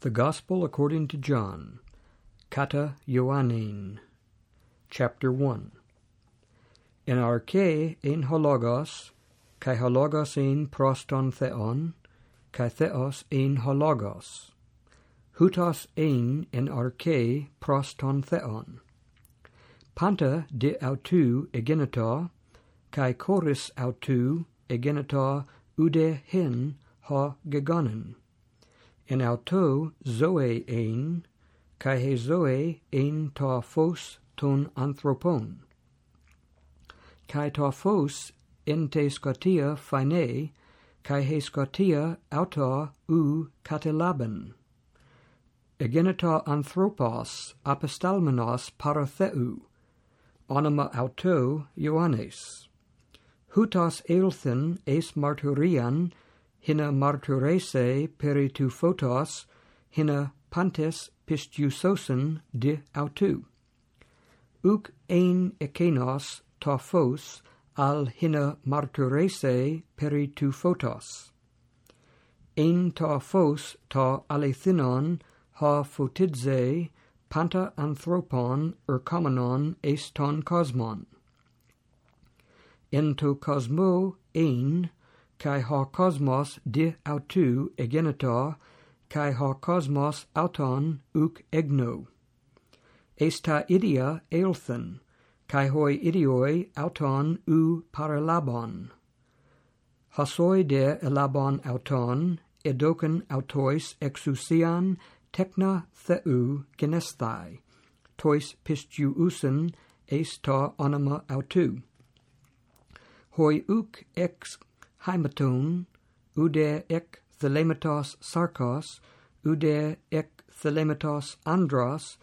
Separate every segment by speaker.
Speaker 1: The Gospel according to John, Kata Ioannin, Chapter 1 In arche ein hologos, kai hologos ein proston theon, kai theos ein hologos. Hutos ein in arche proston theon. Panta de autu egenita, kai choris autu egenita ude hin ha gegonen en auto zoe ein, kai he zoe ein ta phos ton anthropon. Kai ta phos ente scotia phine, kai he scotia auto u katelaben Egenita anthropos apostalmenos paratheu, onoma auto Ioannes. Hutas eilthen es marturian hina marturese peritu photos, hina pantes pistiusosen de autu. Uc ein ekenos ta phos al hina marturese peritu photos. Ein ta phos ta alethinon ha photidze panta anthropon ercomenon eston cosmon. Ento cosmo ein kai ha cosmos di autu egenetor kai ha cosmos auton uk egno. Esta idia eilthen kai hoi idioi auton u paralabon hasoi de elabon auton edoken autois exousian techna theu genesthai tois pistiousen eis ta onoma autu. Hoi uk ex heimaton, ude ek thelematos sarkos, ude ek thelematos andros,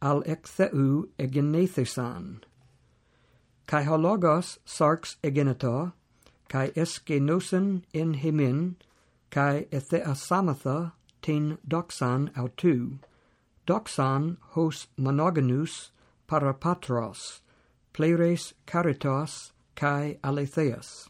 Speaker 1: al ek theu egenethesan. Kai hologos sarx egeneta, kai eskenosen in hemin, kai etheasamatha tin doxan autou, doxan hos monogonus parapatros, pleres caritas, kai aletheas.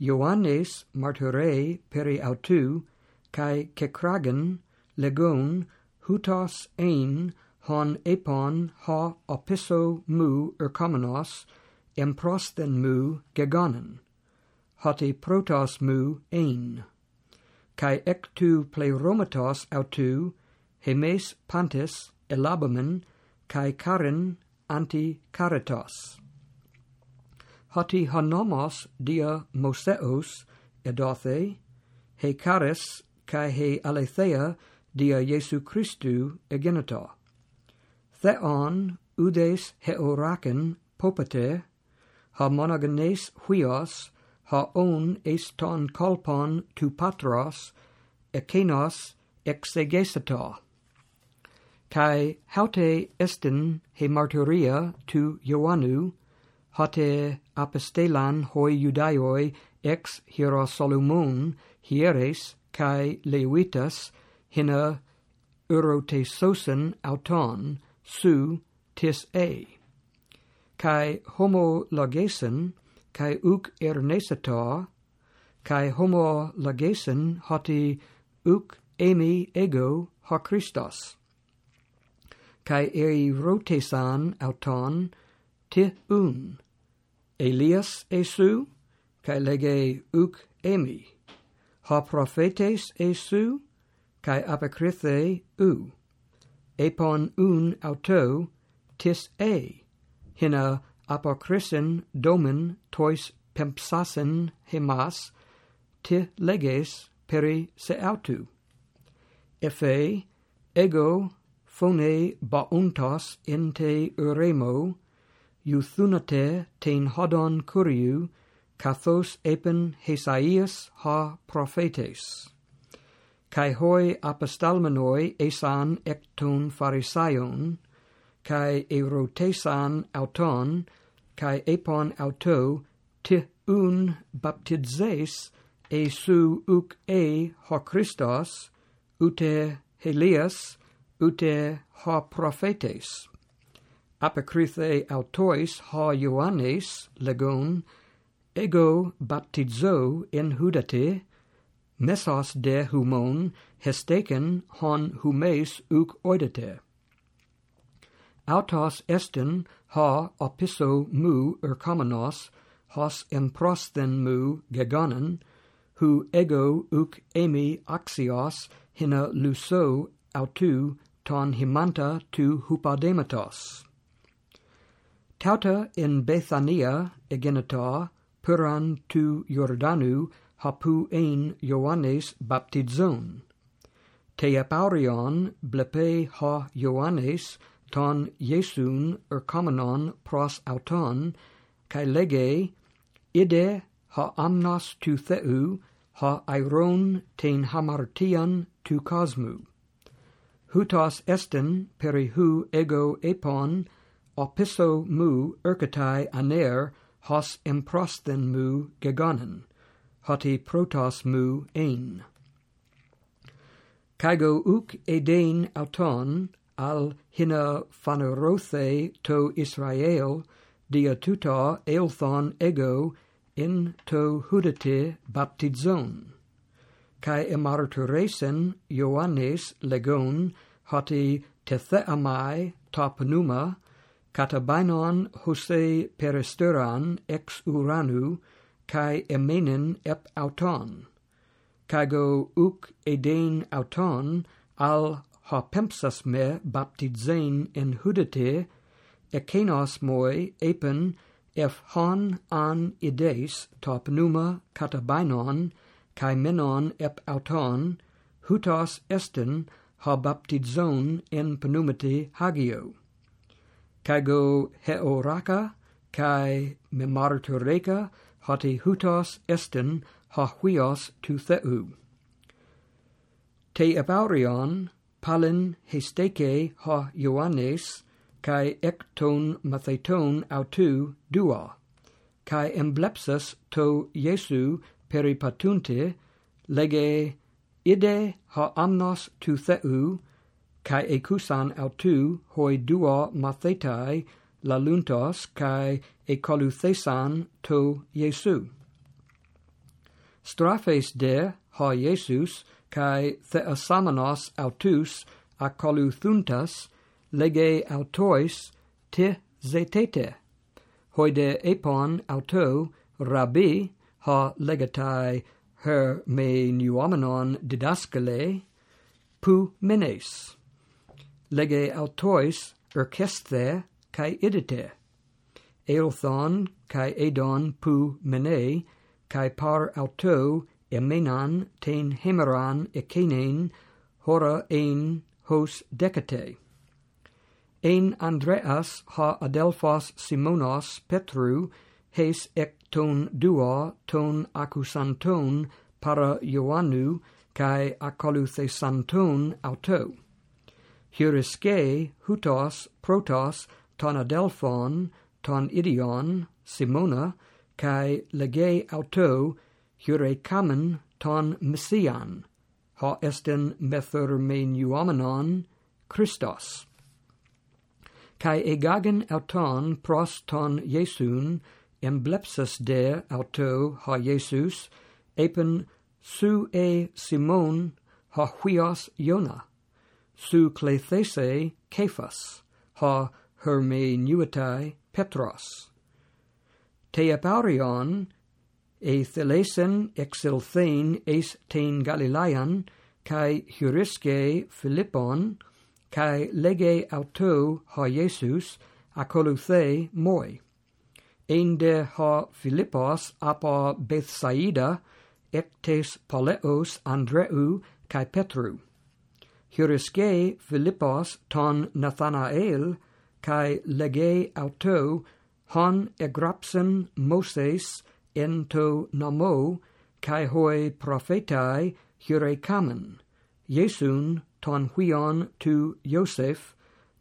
Speaker 1: Ioannes martyrei peri autu, cae cecragen, legon, hutos ein, hon epon ha opiso mu ercomenos, emprosten mu gegonen, hoti protos mu ein. Cae ectu pleiromatos pleromatos autu, hemes pantes elabamen, cae caren anti caritas hoti honomos dia Moseos edothe, he caris kai he aletheia dia Jesu Christu egenita. Theon udes heoraken popete, ha monogenes huios, ha on eston kolpon tu patros, ekenos exegesata. Kai haute estin he martyria tu Ioannu, hote apostelan hoi judaioi ex hierosolumon hieres kai levitas hina eurotesosen auton su tis e kai homologesen kai uk ernesata kai homologesen hoti uk emi ego ha Christos. Kai eri rotesan auton ti un. Elias esu, cae lege uc emi. Ha prophetes esu, cae apocrythe u. Epon un auto tis e, hina apocrysen domen tois pempsasen hemas, ti leges peri se autu. Efe, ego phone bauntas in te uremo euthunote ten hodon curiu, kathos epen Hesaias ha prophetes. Kai hoi apostalmenoi esan ekton pharisaion, kai erotesan auton, kai epon auto, ti un baptizes esu uc e ho Christos, ute Helias, ute ho prophetes. Apocrythe autois ha Ioannes legon ego baptizo in hudate mesos de humon hesteken hon humes uk oidete. Autos esten ha opiso mu erkomenos, hos emprosthen mu gegonen, hu ego uk emi axios hina luso autu ton himanta tu hupadematos. Tauta in Bethania egenita puran tu Jordanu hapu ein Ioannes baptizon. Teaparion blepe ha Ioannes ton Iesun ercomenon pros auton, kai lege ide ha amnas tu theu, ha iron ten hamartian tu cosmu. Hutas esten peri hu ego epon opiso mu ercatai aner hos emprosthen mu gegonen, hoti protos mu ein. Cago uk edein auton al hina phanerothe to Israel dia tuta eilthon ego in to hudete baptizon. Cae emarturesen Ioannes legon hoti tetheamai ta pneuma, Katabainon Jose Peristeran ex Uranu, kai emenen ep auton. Kago uc edein auton al hopemsas me baptizein en hudete, ekenos moi epen ef hon an ides top numa katabainon, kai menon ep auton, hutos esten ha baptizon en pneumati hagio kago heoraka kai memartureka hoti hutas estin hahuios tu theu. Te abaurion palin hesteke ha Ioannes kai ekton matheton autou dua kai emblepsis to Jesu peripatunte lege ide ha amnos tu theu kai ekusan autu hoi duo mathetai laluntos kai ekoluthesan to Jesu. Strafes de ha Iesus kai theosamenos autus acoluthuntas lege autois te zetete hoi de epon auto rabbi ha legatai her me nuomenon didaskele pu menes lege autois erchesthe kai idite eothon kai edon pu mene kai par auto emenan ten hemeran ekenen hora ein hos decate. Ein andreas ha adelphos simonos petru hes ek ton dua ton acusanton para ioannu kai acoluthe santon auto Hieriske, Hutos, Protos, ton Adelphon, ton Idion, Simona, cae lege auto, kamen ton Messian, ha esten methermenuomenon Christos. Kai egagen auton pros ton Iesun, emblepsis de auto ha Iesus, epen su e Simon ha huios Iona su clethese cephas, ha herme hermeneutai petros. Teaparion, e thelesen exilthein eis ten Galilean, cae heurisce Philippon, cae lege auto ha Iesus acoluthe moi. Einde ha Philippos apa Bethsaida, ectes Paleos Andreu cae Petru hieruskei Philippos ton Nathanael, kai lege auto hon egrapsen Moses ento namo, kai hoi prophetai kamen. Iesun ton huion tu Joseph,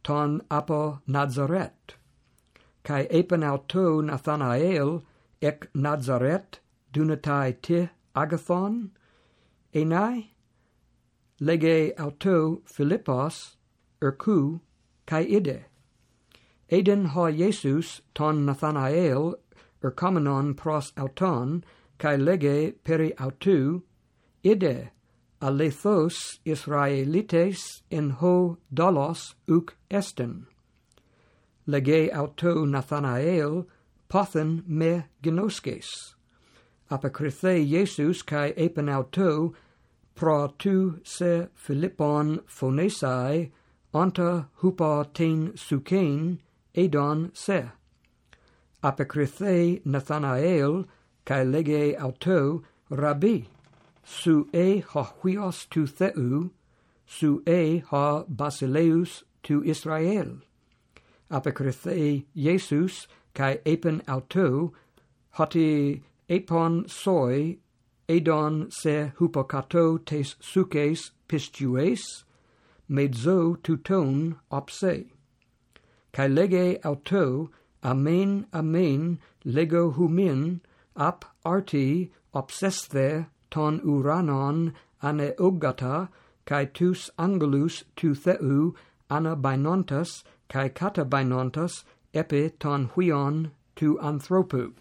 Speaker 1: ton apo Nazaret. Cae epen auto Nathanael, ec Nazaret, dunatai te agathon, enai, lege auto Philippos, Ercu, cae ide. Eden ha Iesus ton Nathanael ercomenon pros auton, cae lege peri autu, ide, alethos Israelites in ho dolos uk esten. Lege auto Nathanael, pothen me genosces. Apocrythe Jesus kai epen auto, pro tu se Philippon phonesai anta hupa ten sukein edon se. Apocrythe Nathanael kai lege auto rabbi su e ha huios tu theu su e ha basileus tu Israel. Apocrythe Jesus kai epen auto hoti epon soi edon se hupocato tes suces pistues, mezzo tuton opse. Cae lege auto, amen amen lego humin, ap arti obsesthe ton uranon aneogata, cae tus angulus tu theu anabainontas, cae catabainontas, epi ton huion tu anthropu.